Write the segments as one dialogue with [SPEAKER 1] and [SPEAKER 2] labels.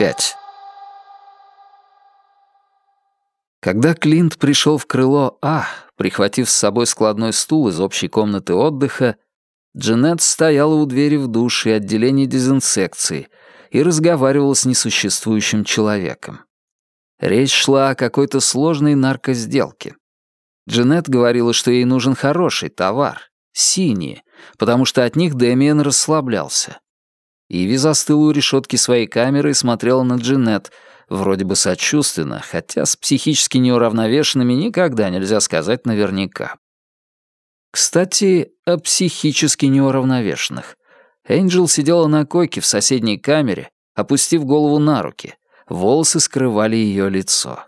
[SPEAKER 1] 25. Когда Клинт пришел в крыло А, прихватив с собой складной стул из общей комнаты отдыха, Джанет стояла у двери в душ и отделении дезинсекции и разговаривала с несуществующим человеком. Речь шла о какой-то сложной наркосделке. Джанет говорила, что ей нужен хороший товар, синие, потому что от них Дэмиен расслаблялся. Иви застыла у решетки своей камеры и смотрела на Джанет, вроде бы сочувственно, хотя с психически неуравновешенными никогда нельзя сказать наверняка. Кстати, о психически неуравновешенных. Энджел сидела на койке в соседней камере, опустив голову на руки. Волосы скрывали ее лицо.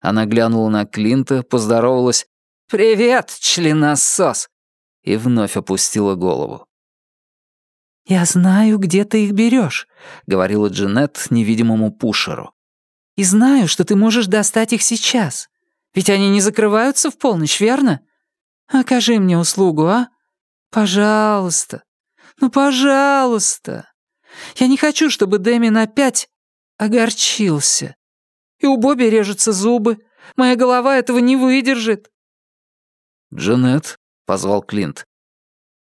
[SPEAKER 1] Она глянула на Клинта, поздоровалась «Привет, членосос!» и вновь опустила голову.
[SPEAKER 2] «Я знаю, где ты их берешь», — говорила Джанет невидимому пушеру. «И знаю, что ты можешь достать их сейчас. Ведь они не закрываются в полночь, верно? Окажи мне услугу, а? Пожалуйста. Ну, пожалуйста. Я не хочу, чтобы Дэмин опять огорчился. И у Бобби режутся зубы. Моя голова этого не выдержит».
[SPEAKER 1] «Джанет», — позвал Клинт.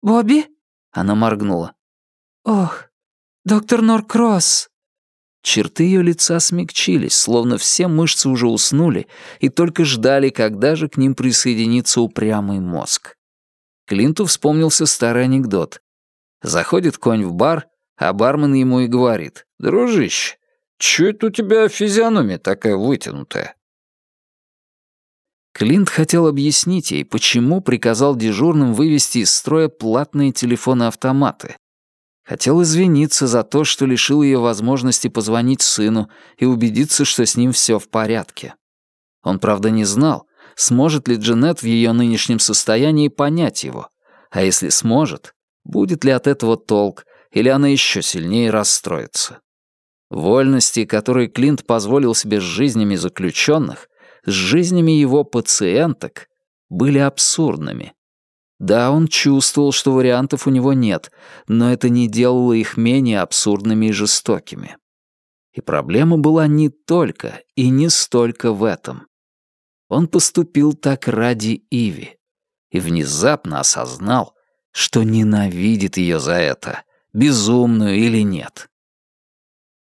[SPEAKER 2] «Бобби?»
[SPEAKER 1] — она моргнула.
[SPEAKER 2] «Ох, доктор Норкросс».
[SPEAKER 1] Черты ее лица смягчились, словно все мышцы уже уснули и только ждали, когда же к ним присоединится упрямый мозг. Клинту вспомнился старый анекдот. Заходит конь в бар, а бармен ему и говорит, «Дружище, чё это у тебя физиономия такая вытянутая?» Клинт хотел объяснить ей, почему приказал дежурным вывести из строя платные телефоны-автоматы. Хотел извиниться за то, что лишил ее возможности позвонить сыну и убедиться, что с ним все в порядке. Он, правда, не знал, сможет ли Джанет в ее нынешнем состоянии понять его, а если сможет, будет ли от этого толк, или она еще сильнее расстроится. Вольности, которые Клинт позволил себе с жизнями заключенных, с жизнями его пациенток, были абсурдными. Да, он чувствовал, что вариантов у него нет, но это не делало их менее абсурдными и жестокими. И проблема была не только и не столько в этом. Он поступил так ради Иви и внезапно осознал, что ненавидит ее за это, безумную или нет.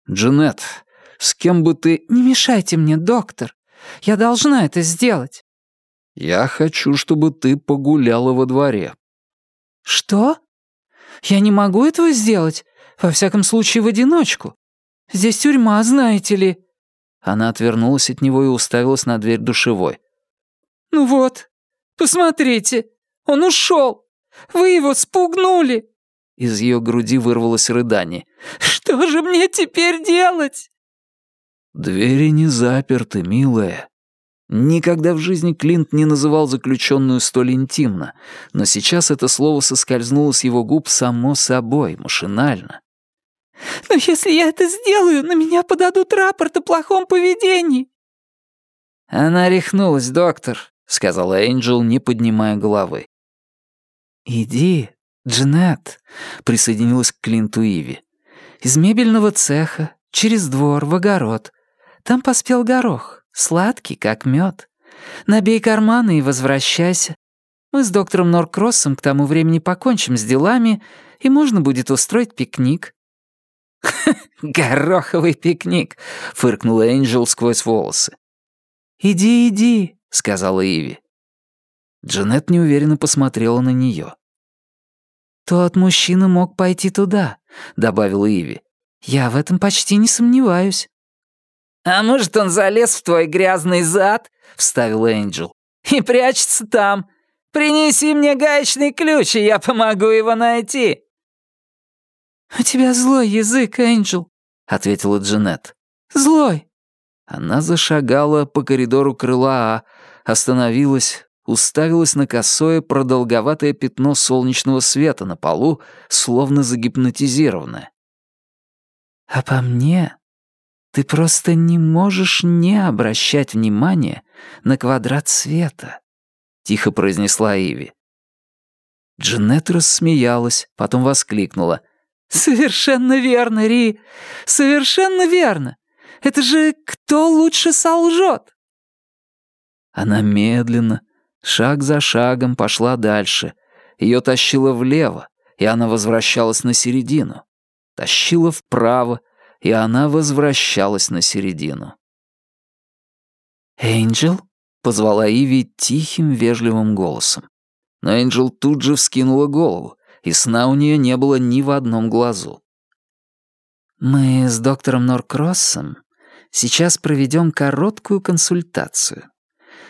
[SPEAKER 1] «Джанет, с кем бы ты...»
[SPEAKER 2] «Не мешайте мне, доктор. Я должна это сделать».
[SPEAKER 1] «Я хочу, чтобы ты погуляла во дворе».
[SPEAKER 2] «Что? Я не могу этого сделать. Во всяком случае, в одиночку. Здесь тюрьма, знаете ли».
[SPEAKER 1] Она отвернулась от него и уставилась на дверь душевой.
[SPEAKER 2] «Ну вот, посмотрите, он ушел. Вы его спугнули!»
[SPEAKER 1] Из ее груди вырвалось рыдание.
[SPEAKER 2] «Что же мне теперь делать?»
[SPEAKER 1] «Двери не заперты, милая». Никогда в жизни Клинт не называл заключенную столь интимно, но сейчас это слово соскользнуло с его губ само собой, машинально.
[SPEAKER 2] «Но если я это сделаю, на меня подадут рапорт о плохом поведении».
[SPEAKER 1] «Она рехнулась, доктор», — сказала Энджел, не поднимая головы.
[SPEAKER 2] «Иди, Джанет», — присоединилась к Клинту Иви. «Из мебельного цеха, через двор, в огород. Там поспел горох, сладкий, как мед. Набей карманы и возвращайся. Мы с доктором Норкроссом к тому времени покончим с делами, и можно будет устроить пикник».
[SPEAKER 1] «Гороховый пикник», — фыркнула Энджел сквозь волосы.
[SPEAKER 2] «Иди, иди», —
[SPEAKER 1] сказала Иви. Джанет неуверенно посмотрела на нее.
[SPEAKER 2] «Тот мужчина мог пойти туда», — добавила Иви. «Я в этом почти не сомневаюсь».
[SPEAKER 3] «А может, он залез в твой грязный зад?» — вставил Энджел. «И прячется там. Принеси мне гаечный ключ, и я помогу его найти».
[SPEAKER 2] «У тебя злой язык, Энджел», — ответила Джанет. «Злой».
[SPEAKER 1] Она зашагала по коридору крыла А, остановилась, уставилась на косое продолговатое пятно солнечного света на полу, словно загипнотизированное.
[SPEAKER 2] «А по мне, ты просто не можешь не обращать внимания на квадрат света», — тихо произнесла Иви.
[SPEAKER 1] Джанет рассмеялась, потом воскликнула.
[SPEAKER 2] «Совершенно верно, Ри, совершенно верно. Это же кто лучше солжет?»
[SPEAKER 1] Она медленно, шаг за шагом пошла дальше. Ее тащило влево, и она возвращалась на середину. Тащила вправо, и она возвращалась на середину.
[SPEAKER 2] «Энджел?» — позвала Иви тихим, вежливым голосом.
[SPEAKER 1] Но Энджел тут же вскинула голову, и сна у нее не было ни в одном глазу.
[SPEAKER 2] «Мы с доктором Норкроссом сейчас проведем короткую консультацию.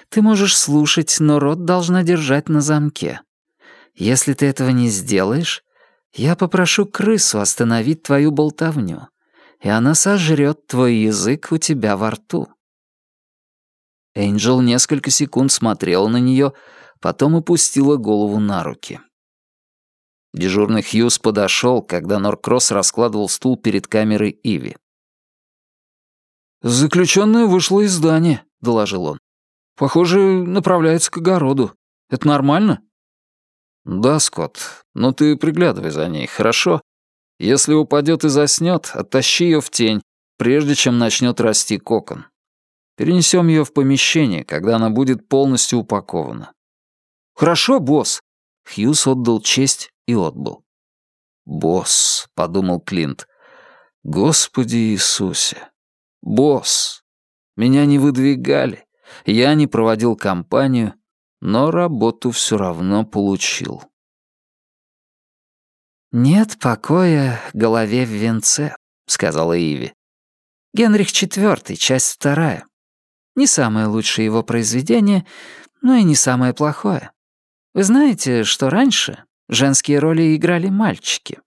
[SPEAKER 2] Ты можешь слушать, но рот должна держать на замке. Если ты этого не сделаешь, я попрошу крысу остановить твою болтовню, и она сожрет твой язык у тебя во рту».
[SPEAKER 1] Энджел несколько секунд смотрела на нее, потом опустила голову на руки. Дежурный Хьюз подошел, когда Норкросс раскладывал стул перед камерой Иви. «Заключенная вышла из здания», — доложил он. «Похоже, направляется к огороду. Это нормально?» «Да, Скотт, но ты приглядывай за ней, хорошо? Если упадет и заснет, оттащи ее в тень, прежде чем начнет расти кокон. Перенесем ее в помещение, когда она будет полностью упакована». «Хорошо, босс!» Хьюз отдал честь и отбыл. «Босс», — подумал Клинт, — «Господи Иисусе! Босс! Меня не выдвигали, я не проводил кампанию, но работу все равно получил».
[SPEAKER 2] «Нет покоя голове в венце», — сказала Иви. «Генрих IV, часть вторая. Не самое лучшее его произведение, но и не самое плохое. Вы знаете, что раньше женские роли играли мальчики?»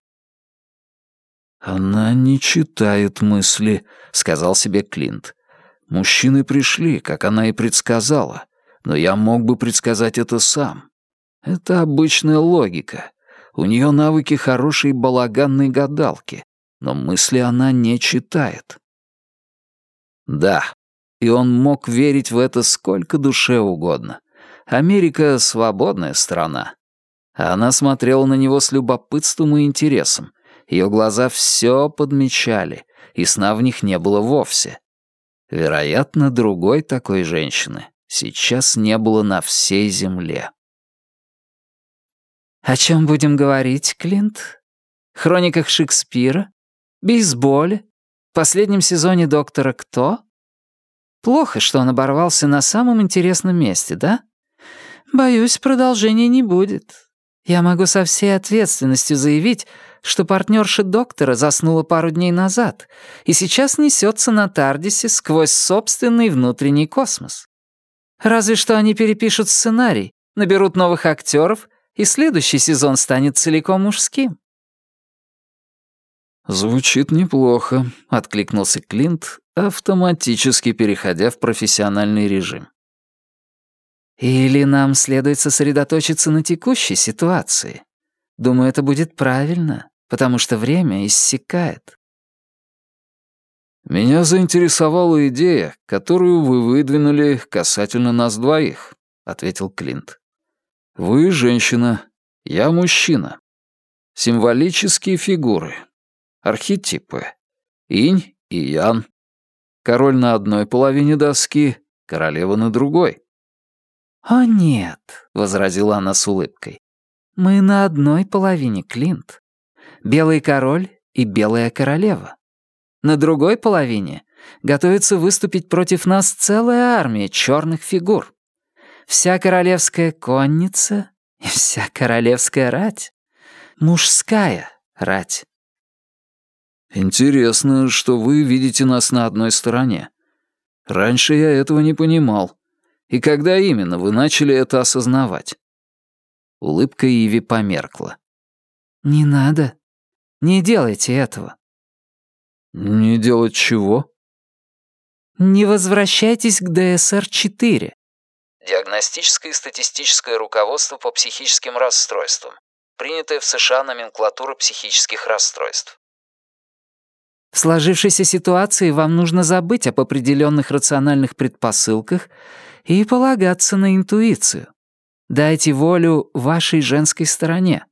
[SPEAKER 1] «Она не читает мысли», — сказал себе Клинт. «Мужчины пришли, как она и предсказала, но я мог бы предсказать это сам. Это обычная логика. У нее навыки хорошей балаганной гадалки, но мысли она не читает». Да, и он мог верить в это сколько душе угодно. Америка — свободная страна. Она смотрела на него с любопытством и интересом. Ее глаза все подмечали, и сна в них не было вовсе. Вероятно, другой такой женщины сейчас не было на всей земле.
[SPEAKER 2] «О чем будем говорить, Клинт? Хрониках Шекспира? Бейсболе? Последнем сезоне «Доктора Кто»?» Плохо, что он оборвался на самом интересном месте, да? Боюсь, продолжения не будет. Я могу со всей ответственностью заявить, что партнерша доктора заснула пару дней назад и сейчас несется на Тардисе сквозь собственный внутренний космос. Разве что они перепишут сценарий, наберут новых актеров, и следующий сезон станет целиком мужским.
[SPEAKER 1] «Звучит неплохо», — откликнулся Клинт, автоматически переходя в профессиональный режим.
[SPEAKER 2] Или нам следует сосредоточиться на текущей ситуации? Думаю, это будет правильно, потому что время иссякает.
[SPEAKER 1] «Меня заинтересовала идея, которую вы выдвинули касательно нас двоих», — ответил Клинт. «Вы женщина, я мужчина. Символические фигуры, архетипы, инь и ян. Король на одной половине доски, королева на другой.
[SPEAKER 2] «О нет», — возразила она с улыбкой. «Мы на одной половине, Клинт. Белый король и белая королева. На другой половине готовится выступить против нас целая армия черных фигур. Вся королевская конница и вся королевская рать. Мужская рать.
[SPEAKER 1] «Интересно, что вы видите нас на одной стороне. Раньше я этого не понимал. И когда именно вы начали это осознавать?» Улыбка Иви померкла.
[SPEAKER 2] «Не надо. Не делайте этого».
[SPEAKER 1] «Не делать чего?»
[SPEAKER 2] «Не возвращайтесь к ДСР-4».
[SPEAKER 1] Диагностическое и статистическое руководство по психическим расстройствам. Принятая в США номенклатура психических расстройств.
[SPEAKER 2] В сложившейся ситуации вам нужно забыть об определенных рациональных предпосылках и полагаться на интуицию. Дайте волю вашей женской стороне.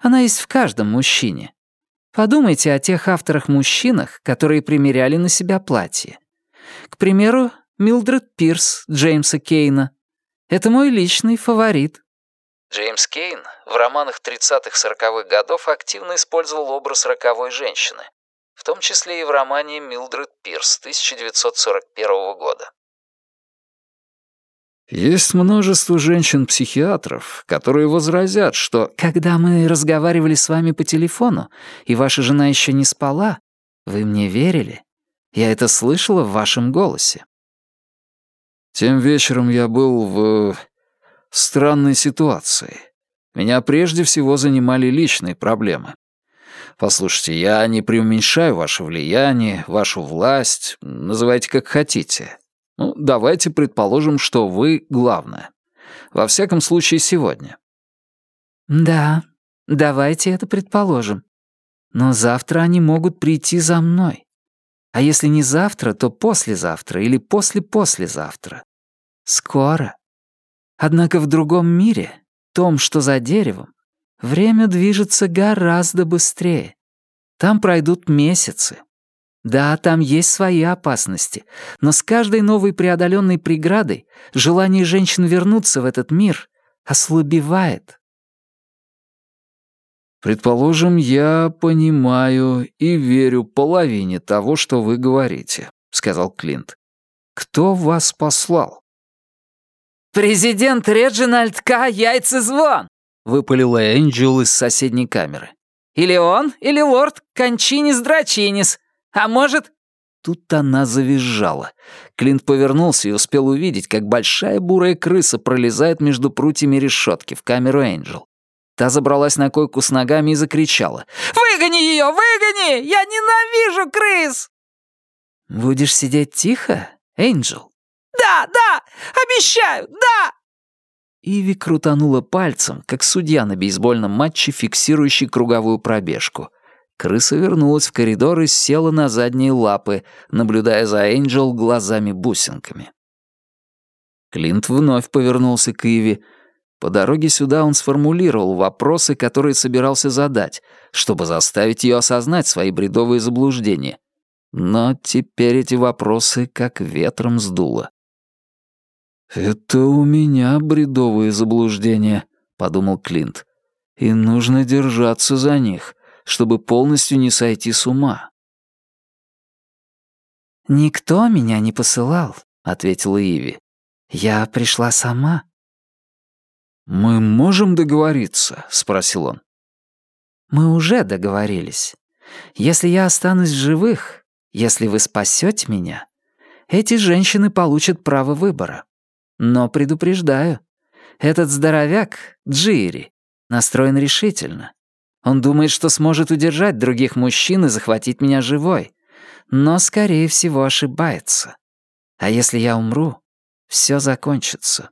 [SPEAKER 2] Она есть в каждом мужчине. Подумайте о тех авторах-мужчинах, которые примеряли на себя платье. К примеру, Милдред Пирс Джеймса Кейна. Это мой личный фаворит».
[SPEAKER 1] Джеймс Кейн в романах 30-40-х годов активно использовал образ роковой женщины, в том числе и в романе «Милдред Пирс» 1941 года. Есть множество женщин-психиатров, которые возразят, что...
[SPEAKER 2] Когда мы разговаривали с вами по телефону, и ваша жена еще не спала, вы мне верили? Я это слышала в вашем голосе.
[SPEAKER 1] Тем вечером я был в... странной ситуации. Меня прежде всего занимали личные проблемы. Послушайте, я не преуменьшаю ваше влияние, вашу власть, называйте как хотите. Ну, давайте предположим, что вы главное. Во всяком случае, сегодня.
[SPEAKER 2] Да, давайте это предположим. Но завтра они могут прийти за мной. А если не завтра, то послезавтра или после-послезавтра. Скоро. Однако в другом мире, том, что за деревом, время движется гораздо быстрее. Там пройдут месяцы, да, там есть свои опасности, но с каждой новой преодоленной преградой желание женщин вернуться в этот мир ослабевает.
[SPEAKER 1] «Предположим, я понимаю и верю половине того, что вы говорите», — сказал Клинт. «Кто вас послал?»
[SPEAKER 3] «Президент Реджинальд К. Яйцезвон!» — выпалила Энджел из соседней камеры. «Или он, или лорд Кончинис-Драчинис. А может...»
[SPEAKER 1] Тут она завизжала. Клинт повернулся и успел увидеть, как большая бурая крыса пролезает между прутьями решетки в камеру Энджел. Та забралась на койку с ногами и закричала.
[SPEAKER 3] «Выгони ее! Выгони! Я ненавижу крыс!»
[SPEAKER 2] «Будешь сидеть тихо, Энджел?»
[SPEAKER 3] «Да, да! Обещаю, да!»
[SPEAKER 1] Иви крутанула пальцем, как судья на бейсбольном матче, фиксирующий круговую пробежку. Крыса вернулась в коридор и села на задние лапы, наблюдая за Энджел глазами-бусинками. Клинт вновь повернулся к Иви. По дороге сюда он сформулировал вопросы, которые собирался задать, чтобы заставить ее осознать свои бредовые заблуждения. Но теперь эти вопросы как ветром сдуло. «Это у меня бредовые заблуждения», — подумал Клинт. «И нужно держаться за них, чтобы полностью не сойти с ума.
[SPEAKER 2] «Никто меня не посылал», — ответила Иви. «Я пришла сама».
[SPEAKER 1] «Мы можем договориться?» — спросил он.
[SPEAKER 2] «Мы уже договорились. Если я останусь в живых, если вы спасете меня, эти женщины получат право выбора. Но предупреждаю, этот здоровяк, Джири, настроен решительно. Он думает, что сможет удержать других мужчин и захватить меня живой. Но, скорее всего, ошибается. А если я умру, все закончится.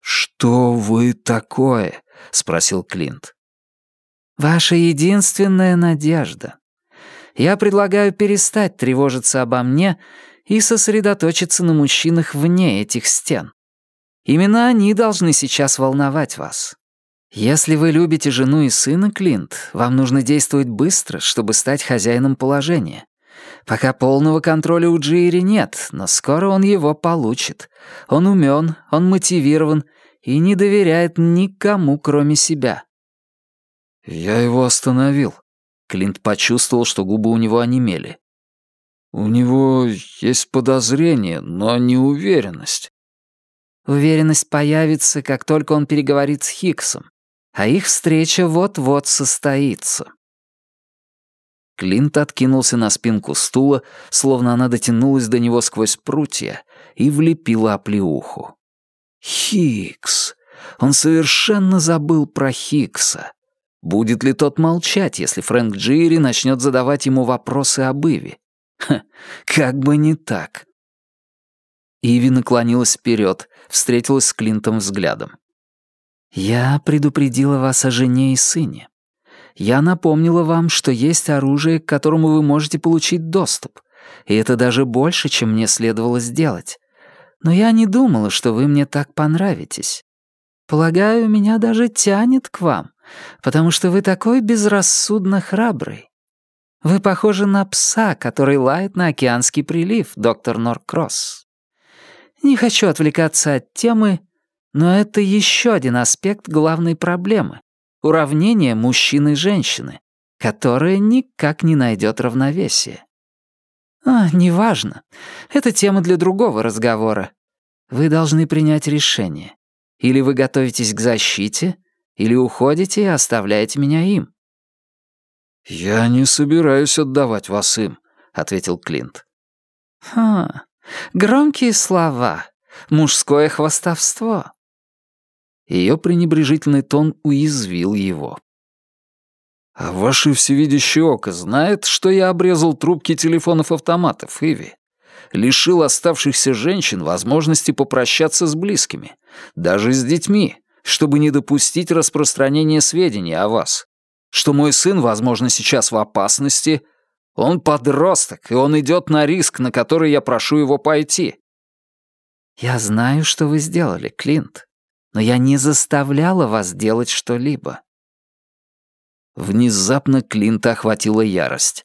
[SPEAKER 1] «Что вы такое?» — спросил Клинт.
[SPEAKER 2] «Ваша единственная надежда. Я предлагаю перестать тревожиться обо мне и сосредоточиться на мужчинах вне этих стен. Именно они должны сейчас волновать вас. Если вы любите жену и сына, Клинт, вам нужно действовать быстро, чтобы стать хозяином положения. Пока полного контроля у Джири нет, но скоро он его получит. Он умен, он мотивирован и не доверяет никому, кроме себя.
[SPEAKER 1] Я его остановил. Клинт почувствовал, что губы у него онемели. У него есть подозрение, но не уверенность.
[SPEAKER 2] Уверенность появится, как только он переговорит с Хиксом а их встреча вот-вот состоится.
[SPEAKER 1] Клинт откинулся на спинку стула, словно она дотянулась до него сквозь прутья и влепила оплеуху. Хикс! Он совершенно забыл про Хикса. Будет ли тот молчать, если Фрэнк Джири начнет задавать ему вопросы об Иве? Ха, как бы не так. Иви наклонилась вперед, встретилась с Клинтом взглядом.
[SPEAKER 2] «Я предупредила вас о жене и сыне. Я напомнила вам, что есть оружие, к которому вы можете получить доступ, и это даже больше, чем мне следовало сделать. Но я не думала, что вы мне так понравитесь. Полагаю, меня даже тянет к вам, потому что вы такой безрассудно храбрый. Вы похожи на пса, который лает на океанский прилив, доктор Норкросс. Не хочу отвлекаться от темы, но это еще один аспект главной проблемы — уравнение мужчины и женщины, которое никак не найдет равновесия. А, неважно. Это тема для другого разговора. Вы должны принять решение. Или вы готовитесь к защите, или уходите и оставляете меня им.
[SPEAKER 1] «Я не собираюсь отдавать вас им», — ответил Клинт.
[SPEAKER 2] «Ха, громкие слова, мужское хвастовство».
[SPEAKER 1] Ее пренебрежительный тон уязвил его. «А ваше всевидящее око знает, что я обрезал трубки телефонов-автоматов, Иви? Лишил оставшихся женщин возможности попрощаться с близкими, даже с детьми, чтобы не допустить распространения сведений о вас что мой сын, возможно, сейчас в опасности. Он подросток, и он идет на риск, на который я прошу его пойти.
[SPEAKER 2] Я знаю, что вы сделали, Клинт, но я не заставляла вас делать что-либо.
[SPEAKER 1] Внезапно Клинта охватила ярость.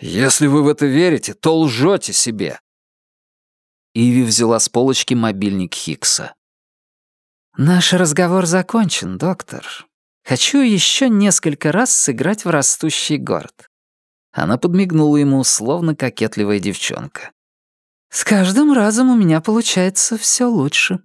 [SPEAKER 1] «Если вы в это верите, то лжете себе!» Иви взяла с полочки мобильник Хикса.
[SPEAKER 2] «Наш разговор закончен, доктор. Хочу еще несколько раз сыграть в растущий город».
[SPEAKER 1] Она подмигнула ему, словно кокетливая девчонка.
[SPEAKER 2] «С каждым разом у меня получается все лучше».